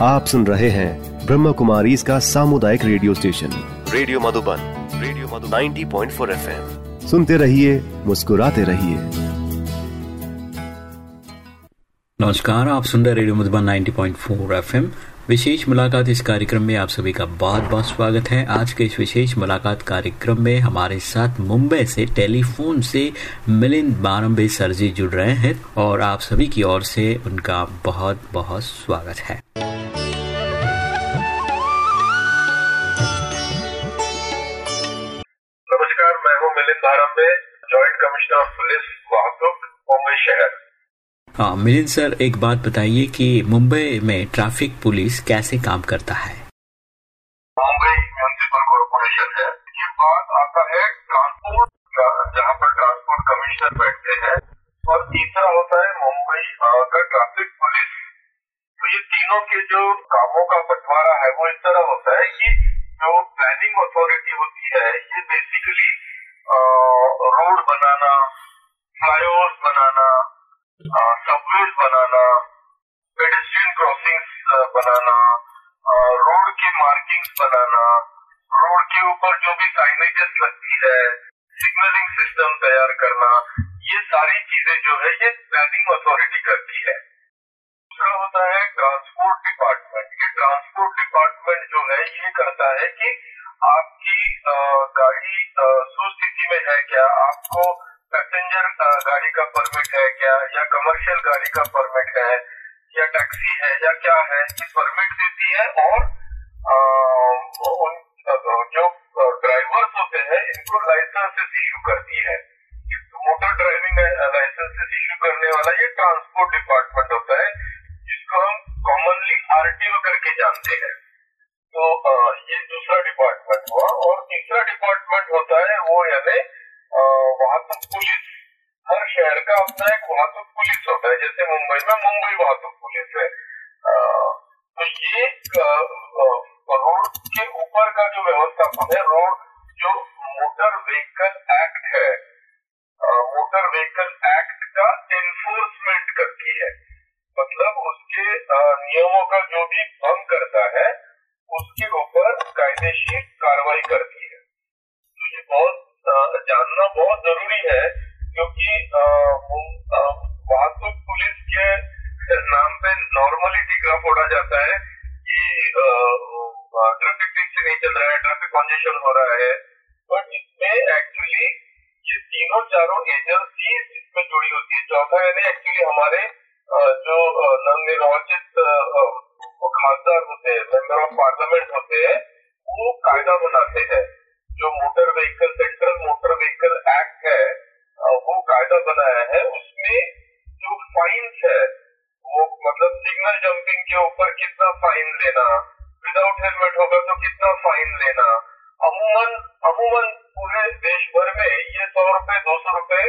आप सुन रहे हैं ब्रह्म कुमारी इसका सामुदायिक radio station. Radio Madhuban radio Madhuban. 90.4 FM. सुनते रहिए, मुस्कुराते रहिए। नमस्कार, आप सुन रहे रेडियो मधुबन 90.4 एफएम। विशेष मुलाकात इस कार्यक्रम में आप सभी का बहुत बहुत स्वागत है। आज के इस विशेष मुलाकात कार्यक्रम में हमारे साथ मुंबई से टेलीफोन से मिलिंद बारम्बे सर जी जुड़ रहे हैं और आप सभी की ओर से उनका बहुत बहुत स्वागत है। पुलिस वाहतुक मुंबई शहर। हाँ मिलिंद सर एक बात बताइए कि मुंबई में ट्रैफ़िक पुलिस कैसे काम करता है? मुंबई म्यूनिसिपल कॉरपोरेशन है। ये बात आता है ट्रांसपोर्ट जहाँ पर ट्रांसपोर्ट कमिश्नर बैठते हैं और तीसरा होता है मुंबई का ट्रैफ़िक पुलिस। तो ये तीनों के जो कामों का बंटवारा है वो इस तरह होता है कि जो प्लानिंग अथॉरिटी होती है ये बेसिकली रोड बनाना फ्लाईओवर बनाना सबवेज बनाना पेडेस्ट्रियन क्रॉसिंग्स बनाना रोड की मार्किंग्स बनाना रोड के ऊपर जो भी साइनेजेस लगती है सिग्नलिंग सिस्टम तैयार करना ये सारी चीज़ें जो है ये प्लानिंग अथॉरिटी करती है दूसरा होता है ट्रांसपोर्ट डिपार्टमेंट ये ट्रांसपोर्ट डिपार्टमेंट जो है ये करता है कि आपकी गाड़ी गाड़ी का परमिट है या टैक्सी है या क्या है ये परमिट है रोड जो मोटर व्हीकल एक्ट है मोटर व्हीकल एक्ट का एनफोर्समेंट करती है। मतलब उसके नियमों का जो भी के ऊपर कितना फाइन लेना। विदाउट हेलमेट होगा तो कितना फाइन लेना। अमूमन अमूमन पूरे देश भर में ये सौ रुपए दो सौ रुपए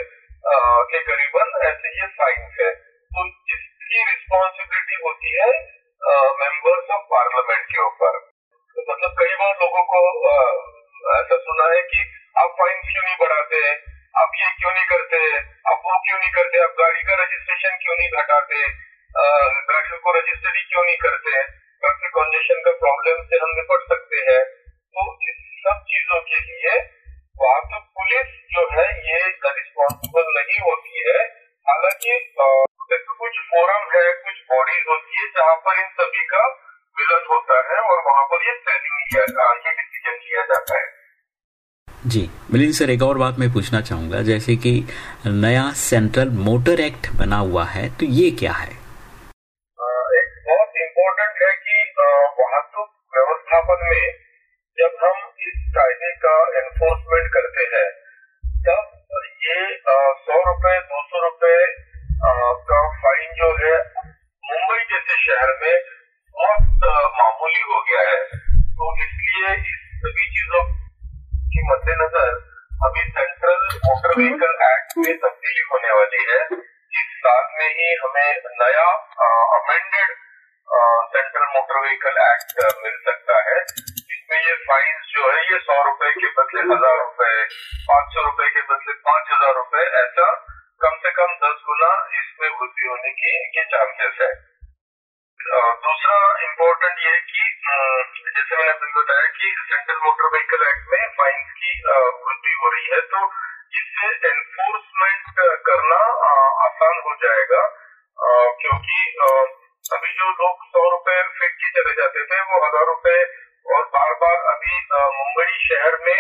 के करीबन ऐसे ये फाइन है। तो इसकी रिस्पॉन्सिबिलिटी होती है मेंबर्स ऑफ़ पार्लियामेंट के ऊपर। तो मतलब कई बार लोगों को ऐसा सुना है कि आप फाइन क्यों नहीं बढ़ाते? आप ये क्यों नहीं करते? आप वो क्यों नहीं करते? आप गाड़ी का रजिस्ट्रेशन क्यों नहीं घटाते? गाड़ियों को रजिस्ट्री क्यों नहीं करते? हैं ट्रैफ़िक कंजेशन का प्रॉब्लम से हम निपट सकते हैं। तो इस सब चीज़ों के लिए वहाँ तो पुलिस जो है, ये रिस्पॉन्सिबल नहीं होती है। हालाँकि कुछ फोरम है, कुछ बॉडीज होती है, जहाँ पर इन सभी का मिलन होता है और वहाँ पर ये प्लानिंग लिया ये डिसीज़न लिया जाता है। जी, मिलिंद सर, एक और बात मैं पूछना चाहूँगा। जैसे कि नया सेंट्रल मोटर एक्ट बना हुआ है तो ये क्या है? मद्देनजर अभी सेंट्रल मोटर व्हीकल एक्ट में तब्दीली होने वाली है। इस साल में ही हमें नया amended central motor vehicle act मिल सकता है। जिसमें ये फाइन जो है, ये सौ रुपए के बदले हज़ार रुपए, पाँच सौ रुपए के बदले पाँच हज़ार रुपए, ऐसा कम से कम दस गुना इसमें वृद्धि होने की चांसेस है। दूसरा इम्पोर्टेंट ये है कि जैसे मैंने अभी बताया कि सेंट्रल मोटर व्हीकल एक्ट में फाइन की वृद्धि हो रही है तो इससे एनफोर्समेंट करना आसान हो जाएगा क्योंकि अभी जो लोग सौ रुपए फेंक के चले जाते थे, वो हज़ार रुपए और बार बार अभी मुंबई शहर में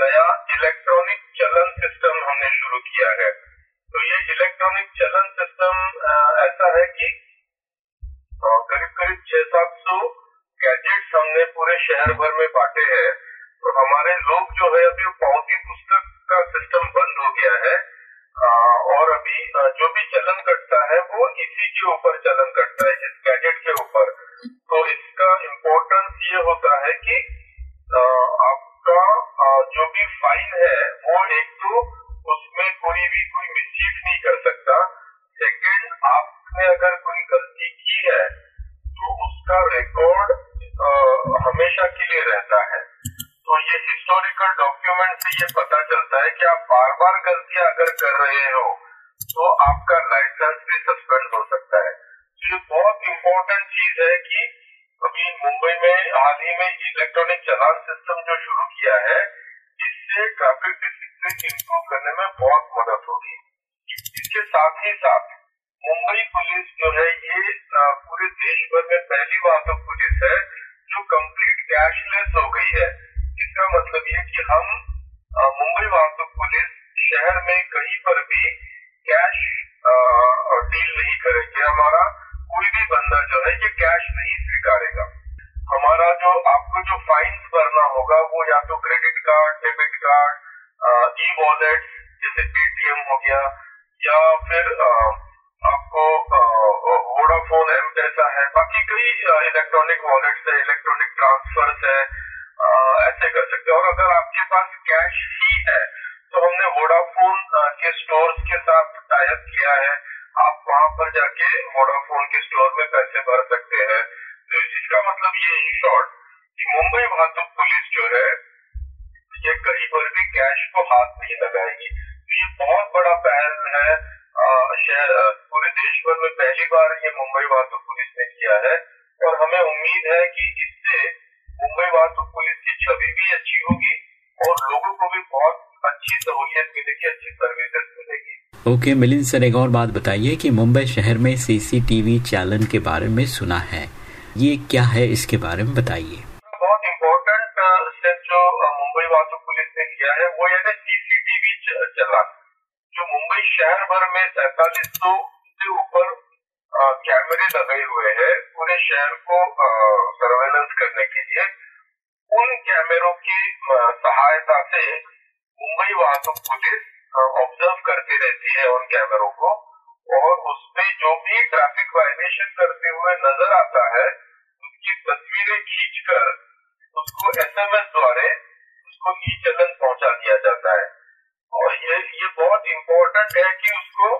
नया इलेक्ट्रॉनिक चलन सिस्टम हमने शुरू किया है। तो ये इलेक्ट्रॉनिक चलन सिस्टम ऐसा है कि पूरे शहर भर में बांटे हैं तो हमारे लोग जो है अभी पावती पुस्तक का सिस्टम बंद हो गया है। आ, और अभी जो भी चलन कटता है वो इसी के ऊपर चलन कटता है इस गैजेट के ऊपर। तो इसका इम्पोर्टेंस ये होता है कि से ये पता चलता है कि आप बार बार गलतियाँ अगर कर रहे हो तो आपका लाइसेंस भी सस्पेंड हो सकता है। तो ये बहुत इम्पोर्टेंट चीज़ है कि अभी मुंबई में, हाल ही में इलेक्ट्रॉनिक चलान सिस्टम जो शुरू किया है, इससे ट्रैफ़िक डिसिप्लिन इम्प्रूव करने में बहुत मदद होगी। इसके साथ ही साथ, मुंबई पुलिस जो है, ये पूरे देश भर में पहली बार तो पुलिस है, जो कंप्लीट कैशलेस हो गई है। इसका मतलब ये कि हम मुंबई वास्तव पुलिस शहर में कहीं पर भी कैश डील नहीं करेगी। हमारा कोई भी बंदा जो है ये कैश नहीं स्वीकारेगा। हमारा जो आपको जो फाइन भरना होगा वो या तो credit card debit card e wallet जैसे पेटीएम हो गया या फिर आ, आपको वोडाफोन एम पैसा है। बाकी कई इलेक्ट्रॉनिक वॉलेट्स है इलेक्ट्रॉनिक ट्रांसफर्स है। ऐसे कर सकते हैं। और अगर आपके पास कैश ही है तो हमने वोडाफोन के स्टोर के साथ टाइप किया है। आप वहाँ पर जाके वोडाफोन के स्टोर में पैसे भर सकते हैं। तो इसका मतलब ये इन शॉर्ट कि मुंबई भातुक पुलिस जो है, ये कहीं पर भी कैश को हाथ नहीं लगाएगी। तो ये बहुत बड़ा पहल है शहर पूरे देश भर में पहली बार ये मुंबई वास्तु पुलिस ने किया है। और हमें उम्मीद है कि इससे मुंबई वास्तु पुलिस की छवि भी अच्छी होगी और लोगों को भी बहुत अच्छी सहूलियत मिलेगी अच्छी सर्विसेज़ मिलेगी। ओके मिलिंद सर एक और बात बताइए कि मुंबई शहर में सीसीटीवी चालन के बारे में सुना है। ये क्या है इसके बारे में बताइए। बहुत इम्पोर्टेंट स्टेप जो मुंबई वास्तु पुलिस ने किया है वो ये सीसीटीवी चलान जो मुंबई शहर भर में सैतालीस सौ कैमरे लगे हुए हैं पूरे शहर को सर्वेलेंस करने के लिए। उन कैमरों की सहायता से मुंबई वाहतुक पुलिस ऑब्ज़र्व करती रहती है उन कैमरों को और उसमें जो भी ट्रैफ़िक वायलेशन करते हुए नज़र आता है, उसकी तस्वीरें खींचकर उसको एसएमएस द्वारा उसको ई चलन पहुँचा दिया जाता है। और ये ये बहुत इम्पोर्टेंट है कि उसको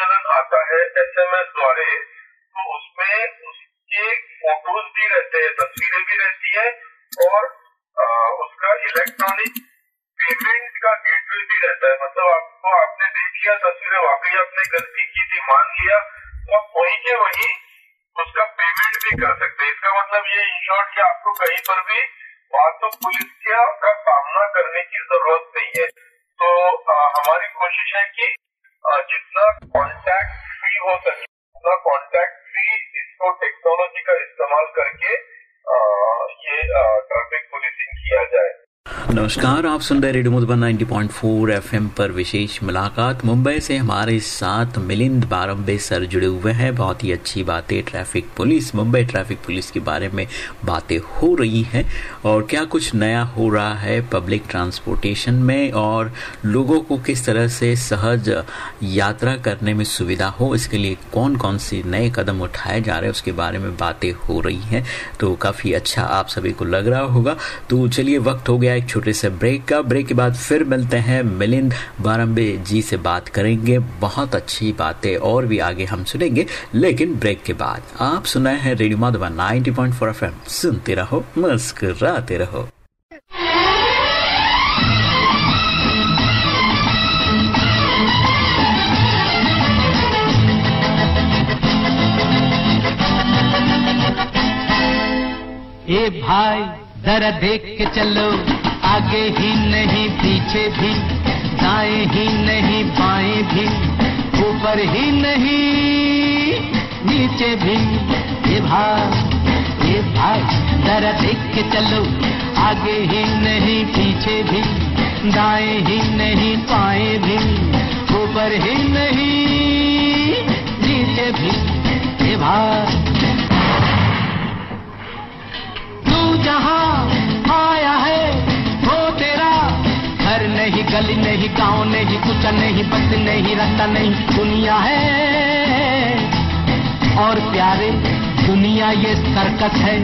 चलन आता है एसएमएस द्वारे तो उसमें उसके फ़ोटोज़ भी रहते हैं तस्वीरें भी रहती है और आ, उसका इलेक्ट्रॉनिक पेमेंट का गेटवे भी रहता है। मतलब आपको आपने देख लिया तस्वीरें वाकई आपने गलती की थी मान लिया तो आप वहीं के वहीं उसका पेमेंट भी कर सकते हैं। इसका मतलब ये इंश्योर की आपको कहीं पर भी बात तो पुलिस का सामना करने की ज़रूरत नहीं है। तो आ, हमारी कोशिश है कि जितना कॉन्टैक्ट फ्री हो सके उतना कॉन्टैक्ट फ्री इसको टेक्नोलॉजी का इस्तेमाल करके आ, ये ट्रैफ़िक पुलिसिंग किया जाए। नमस्कार, आप सुन रहे रेडियो मधुबन 90.4 एफएम पर विशेष मुलाकात। मुंबई से हमारे साथ मिलिंद बारम्बे सर जुड़े हुए हैं। बहुत ही अच्छी बातें, traffic police, Mumbai traffic police के बारे में बातें हो रही हैं और क्या कुछ नया हो रहा है पब्लिक ट्रांसपोर्टेशन में और लोगों को किस तरह से सहज यात्रा करने में सुविधा हो, इसके लिए कौन कौन से नए कदम उठाए जा रहे हैं, उसके बारे में बातें हो रही हैं। तो काफ़ी अच्छा आप सभी को लग रहा होगा। तो चलिए वक्त हो गया लिया एक छोटे से ब्रेक का। ब्रेक के बाद फिर मिलते हैं मिलिंद बारम्बे जी से बात करेंगे। बहुत अच्छी बातें और भी आगे हम सुनेंगे। लेकिन ब्रेक के बाद आप सुनाए हैं radio Madhava 90.4 point four F सुनते रहो, मुस्कराते रहो। ए भाई, जरा देख के चलो। आगे ही नहीं, पीछे भी दाएँ ही नहीं, बाएँ भी ऊपर ही नहीं, नीचे भी। ए भाई ए भाई जरा देख के चलो। आगे ही नहीं, पीछे भी दाएँ ही नहीं पाए भी ऊपर ही नहीं, नीचे भी। भाई तू जहाँ आया है नहीं, गली नहीं, गाँव नहीं, कुछ नहीं, बस नहीं, रास्ता नहीं, दुनिया है। और प्यारे, दुनिया ये सर्कस है।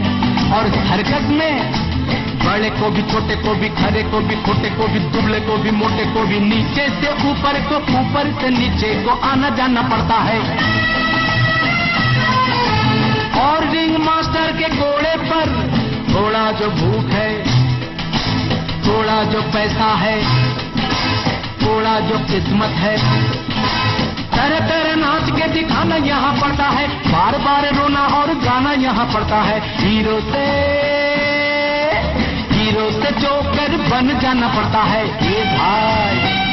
और सर्कस में बड़े को भी, छोटे को भी खरे को भी, खोटे को भी, दुबले को भी, मोटे को भी, नीचे से ऊपर को, ऊपर से नीचे को आना जाना पड़ता है। और रिंग मास्टर के घोड़े पर थोड़ा जो भूख है थोड़ा जो पैसा है थोड़ा जो किस्मत है। तरह तरह नाच के दिखाना यहाँ पड़ता है बार बार रोना और गाना यहाँ पड़ता है। हीरो से हीरो से जोकर बन जाना पड़ता है। ये भाई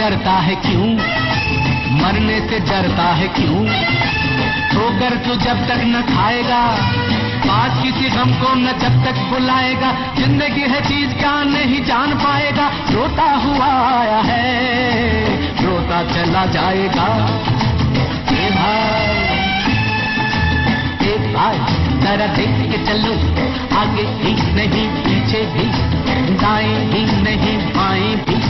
डरता है क्यों? मरने से डरता है क्यों? ठोकर तो जब तक न खाएगा, पास किसी हमको न जब तक बुलाएगा, ज़िंदगी है चीज़ क्या नहीं जान पाएगा। रोता हुआ आया है, रोता चला जाएगा। ए भाई ए भाई, जरा देख के चलो, आगे ही नहीं, पीछे भी, दाएँ ही नहीं, बाएँ भी।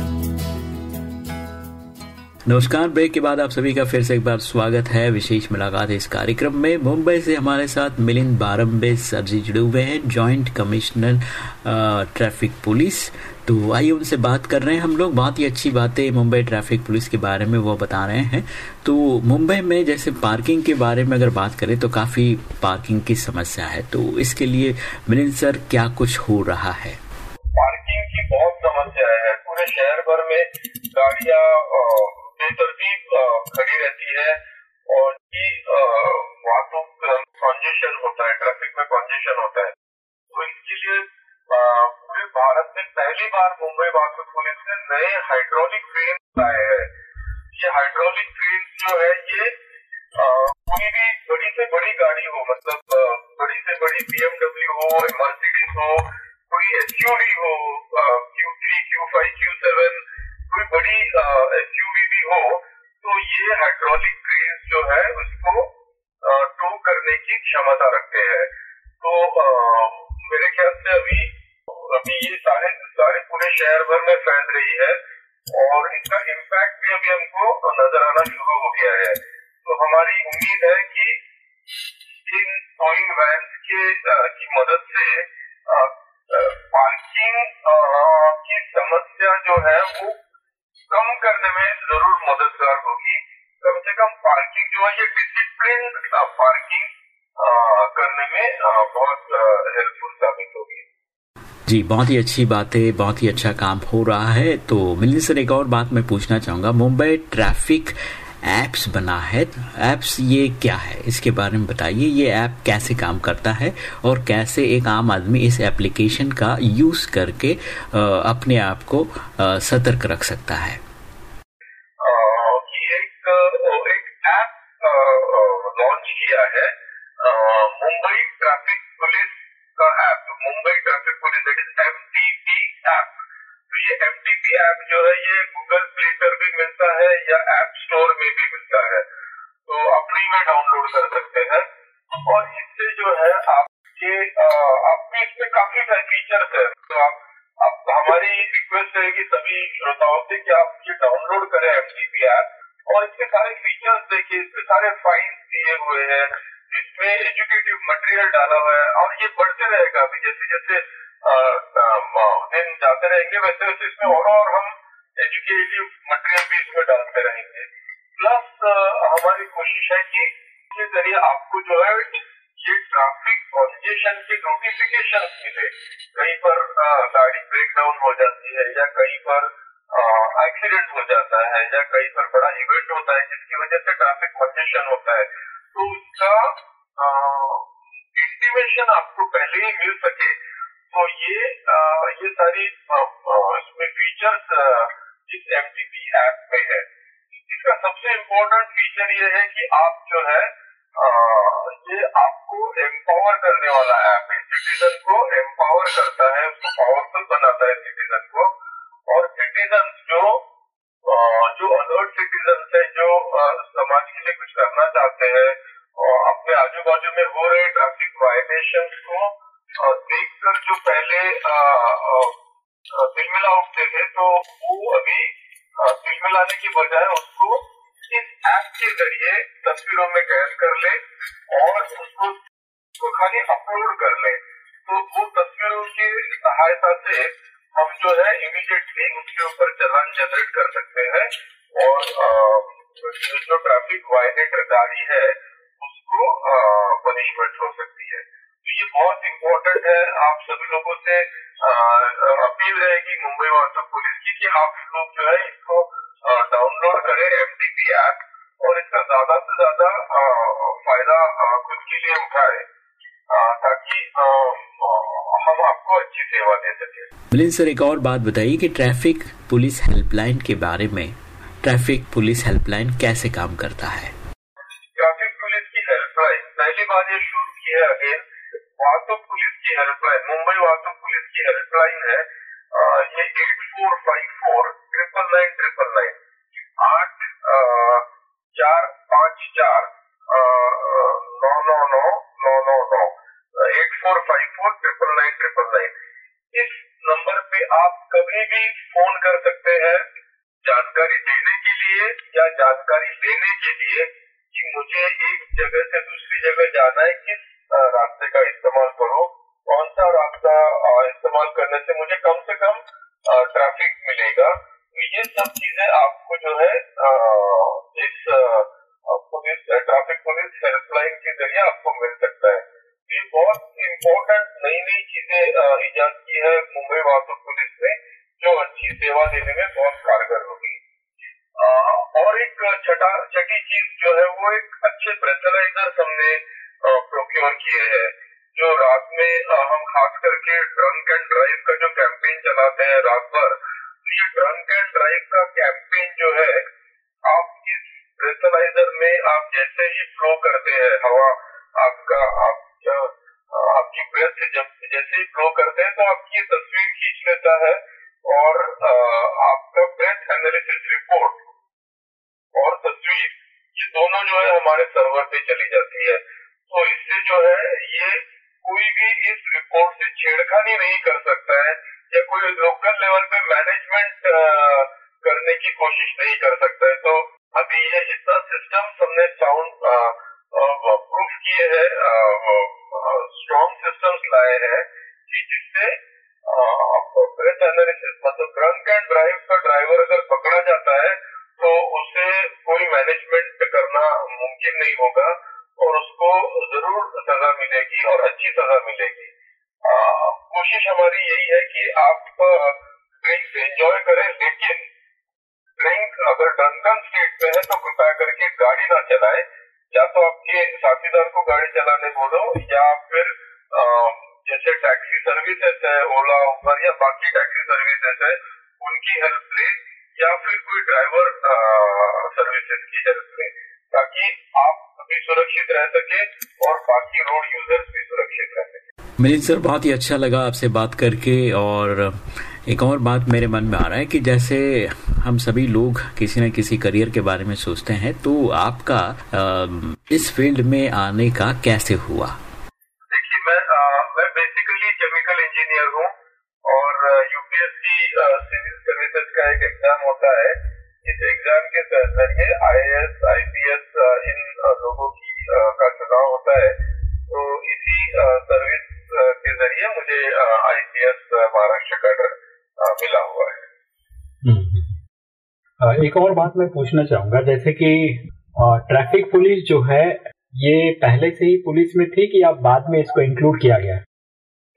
नमस्कार, ब्रेक के बाद आप सभी का फिर से एक बार स्वागत है। विशेष मुलाकात इस कार्यक्रम में। मुंबई से हमारे साथ मिलिंद बारम्बे सर जी जुड़े हुए हैं, जॉइंट कमिश्नर ट्रैफ़िक पुलिस। तो आइए उनसे बात कर रहे हैं हम लोग। बहुत ही अच्छी बातें मुंबई ट्रैफ़िक पुलिस के बारे में वो बता रहे हैं। तो मुंबई में जैसे पार्किंग के बारे में अगर बात करें तो काफ़ी पार्किंग की समस्या है। तो इसके लिए मिलिंद सर, क्या कुछ हो रहा है? पार्किंग की बहुत समस्या है। पूरे शहर भर में गाड़ियाँ बेतरतीब खड़ी रहती है और ये वाहतुक कॉन्जेशन होता है ट्रैफ़िक में कॉन्जेशन होता है। तो इसके लिए पूरे भारत में पहली बार मुंबई वाहतुक पुलिस ने नए हाइड्रोलिक क्रेन लाए हैं। ये हाइड्रोलिक क्रेन जो है, ये कोई भी बड़ी से बड़ी गाड़ी हो मतलब बड़ी से बड़ी बीएमडब्ल्यू हो मर्सिडीज हो, कोई एसयूवी हो Q three Q five Q seven कोई बड़ी एसयूवी भी हो तो ये हाइड्रोलिक क्रेन जो है उसको टो करने की क्षमता रखते हैं। तो आ, मेरे ख्याल से अभी अभी ये सारे सारे पूरे शहर भर में फैल रही है और इसका इम्पैक्ट भी अभी हमको नज़र आना शुरू हो गया है। तो हमारी उम्मीद है कि इन टोइंग वैन के की मदद से पार्किंग की समस्या जो है वो कम करने में ज़रूर मददगार होगी। कम से कम पार्किंग जो है, ये डिसिप्लिन पार्किंग करने में बहुत हेल्पफुल साबित होगी। जी, बहुत ही अच्छी बात है बहुत ही अच्छा काम हो रहा है। तो मिलने सर, एक और बात मैं पूछना चाहूँगा। मुंबई ट्रैफ़िक एप्स बना है एप्स ये क्या है? इसके बारे में बताइए, ये ऐप कैसे काम करता है और कैसे एक आम आदमी इस एप्लीकेशन का यूज़ करके अपने आप को सतर्क रख सकता है? मुंबई ट्रैफ़िक पुलिस का ऐप मुंबई ट्रैफ़िक पुलिस तो जो है, ये गूगल प्ले पर भी मिलता है या स्टोर में भी मिलता है। तो फ्री में डाउनलोड कर सकते हैं। और इससे जो है आप कोशिश है कि इसके ज़रिए आपको जो है ये ट्रैफ़िक कंजेशन की नोटिफिकेशन मिले। कहीं पर गाड़ी ब्रेक डाउन हो जाती है या कहीं पर एक्सीडेंट हो जाता है या कहीं पर बड़ा इवेंट होता है जिसकी वजह से ट्रैफ़िक कंजेशन होता है तो उसका इंटीमेशन आपको पहले ही मिल सके। तो ये आ, ये सारी इसमें फीचर्स इस एम ऐप में है। इसका सबसे इम्पोर्टेंट फीचर ये है कि आप जो है आ, ये आपको एम्पावर करने वाला ऐप है। सिटीजन को एम्पावर करता है उसको पावरफुल बनाता है सिटीजन को। और सिटीजन जो आ, जो अलर्ट सिटीजन है जो समाज के लिए कुछ करना चाहते हैं और अपने आजू बाजू में हो रहे ट्रैफ़िक वायलेशन को देखकर जो पहले तिलमिला उठते थे तो वो अभी तिलमिलाने की बजाय उसको के ज़रिए तस्वीरों में कैद कर ले और उसको उसको खाली अपलोड कर ले। तो वो तस्वीरों की सहायता से हम जो है इमीडिएटली उसके ऊपर चलान जनरेट कर सकते हैं और जो ट्रैफ़िक वायलेटर गाड़ी है, उसको पनिशमेंट हो सकती है। तो ये बहुत इम्पोर्टेंट है। आप सभी लोगों से खुद के लिए उठाए ताकि हम आपको अच्छी सेवा दे सके मिलिंद सर एक और बात बताइए कि ट्रैफ़िक पुलिस हेल्पलाइन के बारे में, ट्रैफ़िक पुलिस हेल्पलाइन कैसे काम करता है? ट्रैफ़िक पुलिस की हेल्पलाइन, पहली बार ये शुरू की है अगेन वातुक पुलिस की हेल्पलाइन, मुंबई वातुक पुलिस की हेल्पलाइन है ये eight four five four triple nine triple nine आठ चार, पाँच, चार। नौ नौ नौ नौ नौ नौ eight four five four triple nine triple nine इस नंबर पे आप कभी भी फ़ोन कर सकते हैं जानकारी देने के लिए या जानकारी लेने के लिए कि मुझे एक जगह से दूसरी जगह जाना है किस ब्रेथ जब जैसे ही फ्लो करते हैं तो आपकी तस्वीर खींच लेता है और आपका ब्रेथ एनालिसिस रिपोर्ट और तस्वीर, ये दोनों जो है हमारे सर्वर पे चली जाती है। तो इससे जो है, ये कोई भी इस रिपोर्ट से छेड़खानी नहीं कर सकता है या कोई लोकल लेवल पे मैनेजमेंट करने की कोशिश नहीं कर सकता है। तो अभी ये इतना सिस्टम हमने साउंड प्रूफ किए हैं स्ट्रॉन्ग सिस्टम्स लाए हैं कि जिससे ब्रेथ एनालिसिस मतलब ड्रंक एंड ड्राइव का ड्राइवर अगर पकड़ा जाता है तो उसे कोई मैनेजमेंट करना मुमकिन नहीं होगा और उसको ज़रूर सजा मिलेगी और अच्छी सजा मिलेगी। कोशिश हमारी यही है कि आप ड्रिंक एंजॉय करें, लेकिन ड्रिंक अगर ड्रंकन स्टेट में है तो कृपया करके गाड़ी ना चलाए। या तो आपके साथीदार को गाड़ी चलाने बोलो, या फिर जैसे टैक्सी सर्विसेज़ है ओला उबर या बाकी टैक्सी सर्विसेज़ है उनकी हेल्प ले, या फिर कोई ड्राइवर सर्विसेज़ की हेल्प ले, ताकि आप भी सुरक्षित रह सके और बाकी रोड यूज़र्स भी सुरक्षित रह सके। मिलिंद सर, बहुत ही अच्छा लगा आपसे बात करके और एक और बात मेरे मन में आ रहा है कि जैसे हम सभी लोग किसी न किसी करियर के बारे में सोचते हैं तो आपका इस फ़ील्ड में आने का कैसे हुआ? देखिए, मैं मैं बेसिकली केमिकल इंजीनियर हूँ और यूपीएससी सिविल सर्विसेज़ का एक एग्ज़ाम होता है। इस एग्ज़ाम के ज़रिए I S I P S इन लोगों की का चुनाव होता है। तो इसी सर्विस के ज़रिए मुझे I P S Maharashtra cadre मिला हुआ है। हम्म, हम्म। एक और बात मैं पूछना चाहूँगा जैसे कि ट्रैफ़िक पुलिस जो है ये पहले से ही पुलिस में थी कि अब बाद में इसको इंक्लूड किया गया?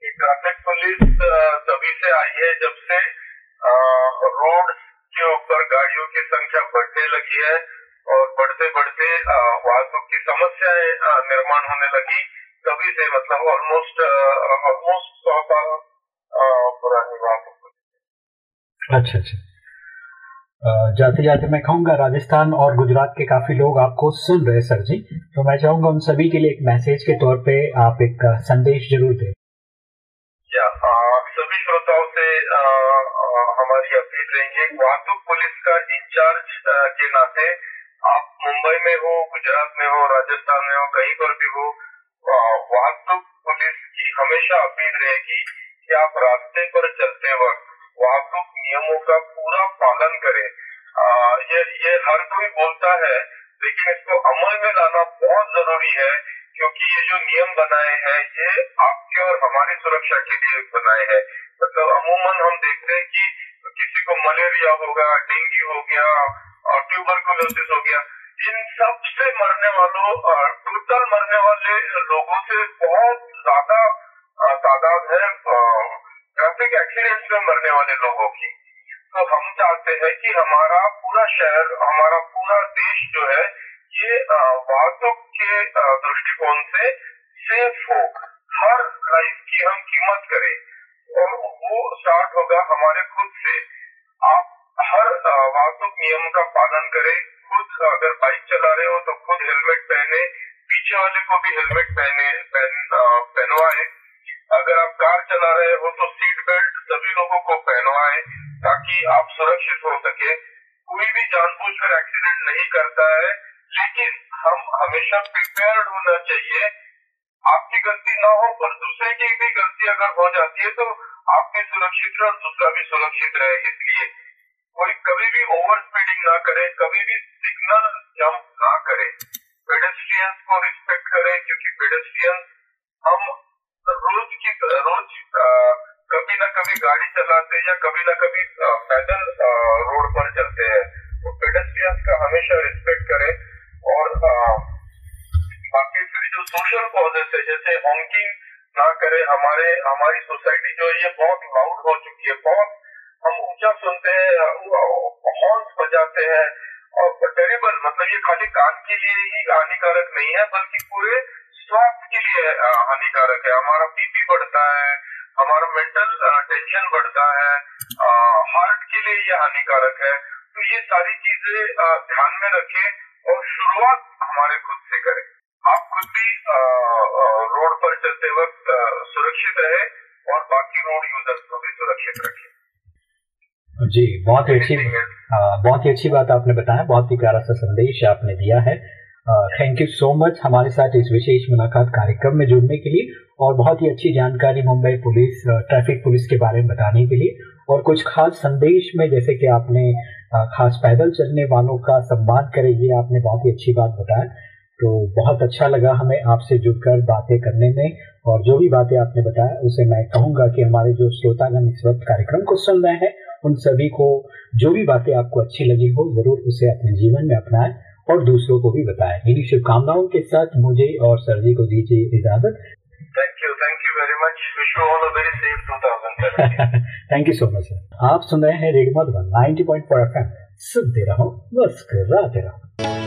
ट्रैफ़िक पुलिस तभी से आई है जब से रोड के ऊपर गाड़ियों की संख्या बढ़ने लगी है और बढ़ते बढ़ते वाहतुक की समस्याएँ निर्माण होने लगी। तभी से मतलब ऑलमोस्ट ऑलमोस्ट अच्छा अच्छा। जाते जाते मैं कहूँगा राजस्थान और गुजरात के काफ़ी लोग आपको सुन रहे सर जी। तो मैं चाहूँगा उन सभी के लिए एक मैसेज के तौर पे आप एक संदेश ज़रूर दें। सभी श्रोताओं से हमारी अपील रहेंगे। वाहतुक पुलिस का इंचार्ज के नाते आप मुंबई में हो, गुजरात में हो, राजस्थान में हो, कहीं पर भी हो वाहतुक पुलिस की हमेशा अपील रहेगी कि आप रास्ते पर चलते वक्त वाहतुक नियमों का पूरा पालन करें। ये ये हर कोई बोलता है, लेकिन इसको अमल में लाना बहुत ज़रूरी है, क्योंकि ये जो नियम बनाए हैं, ये आपके और हमारी सुरक्षा के लिए बनाए हैं। मतलब अमूमन हम देखते हैं कि किसी को मलेरिया होगा डेंगू हो गया और ट्यूबरकुलोसिस हो गया, इन सबसे मरने वालों टोटल मरने वाले लोगों से बहुत ज़्यादा तादाद है ट्रैफ़िक एक्सीडेंट्स में मरने वाले लोगों की। तो हम चाहते हैं कि हमारा पूरा शहर, हमारा पूरा देश जो है, ये वाहतुक के दृष्टिकोण से सेफ़ हो। हर लाइफ की हम कीमत करें। और वो स्टार्ट होगा हमारे खुद से। आप हर वाहतुक नियम का पालन करें। खुद अगर बाइक चला रहे हो तो खुद हेलमेट पहने। पीछे वाले को भी हेलमेट पहने पहनवाए। अगर आप कार चला रहे हो तो सीट बेल्ट सभी लोगों को पहनवाए ताकि आप सुरक्षित हो सके। कोई भी जानबूझकर एक्सीडेंट नहीं करता है, लेकिन हम हमेशा प्रिपेयर्ड होना चाहिए। आपकी गलती ना हो पर दूसरे की भी गलती अगर हो जाती है तो आप भी सुरक्षित रहे और दूसरा भी सुरक्षित रहे। इसलिए कोई कभी भी ओवर स्पीडिंग ना करे, कभी भी सिग्नल जंप ना करे। पेडेस्ट्रियंस को रिस्पेक्ट करें, क्योंकि पेडेस्ट्रियंस हम रोज की, रोज कभी ना कभी गाड़ी चलाते हैं या कभी ना कभी पैदल रोड पर चलते हैं। तो पेडेस्ट्रियंस का हमेशा रिस्पेक्ट करें और बाकी फिर जो सोशल कॉजेस है, जैसे हॉन्किंग ना करे, हमारे, हमारी सोसाइटी जो है, ये बहुत लाउड हो चुकी है, बहुत, हम ऊँचा सुनते हैं हॉर्न्स बजाते हैं, और टेरिबल मतलब ये खाली कान के लिए ही हानिकारक नहीं है, बल्कि पूरे स्वास्थ्य के लिए हानिकारक है। हमारा बीपी बढ़ता है हमारा मेंटल टेंशन बढ़ता है हार्ट के लिए ये हानिकारक है। तो ये सारी चीज़ें ध्यान में रखें और शुरुआत हमारे खुद से करें। आप खुद भी रोड पर चलते वक्त सुरक्षित रहे और बाकी रोड यूज़र्स को भी सुरक्षित रखें। जी बहुत ही अच्छी बहुत ही अच्छी बात आपने बताया बहुत ही प्यारा सा संदेश आपने दिया है। थैंक यू सो मच हमारे साथ इस विशेष मुलाकात कार्यक्रम में जुड़ने के लिए और बहुत ही अच्छी जानकारी मुंबई पुलिस ट्रैफ़िक पुलिस के बारे में बताने के लिए और कुछ खास संदेश में, जैसे कि आपने खास पैदल चलने वालों का सम्मान करे, ये आपने बहुत ही अच्छी बात बताया। तो बहुत अच्छा लगा हमें आपसे जुड़कर बातें करने में और जो भी बातें आपने बताया, उसे मैं कहूँगा कि हमारे जो श्रोतागण इस वक्त कार्यक्रम को सुन रहे हैं, उन सभी को जो भी बातें आपको अच्छी लगी हो, ज़रूर उसे अपने जीवन में अपनाएँ। और दूसरों को भी बताएँ। मेरी शुभकामनाओं के साथ मुझे और सर जी को दीजिए इजाज़त। Thank you thank you very much wish you all a very safe 2017 thank you so much sir आप सुन रहे हैं रेडियो मधुबन 90.4 एफएम। सुनते रहो मुस्कुराते रहो।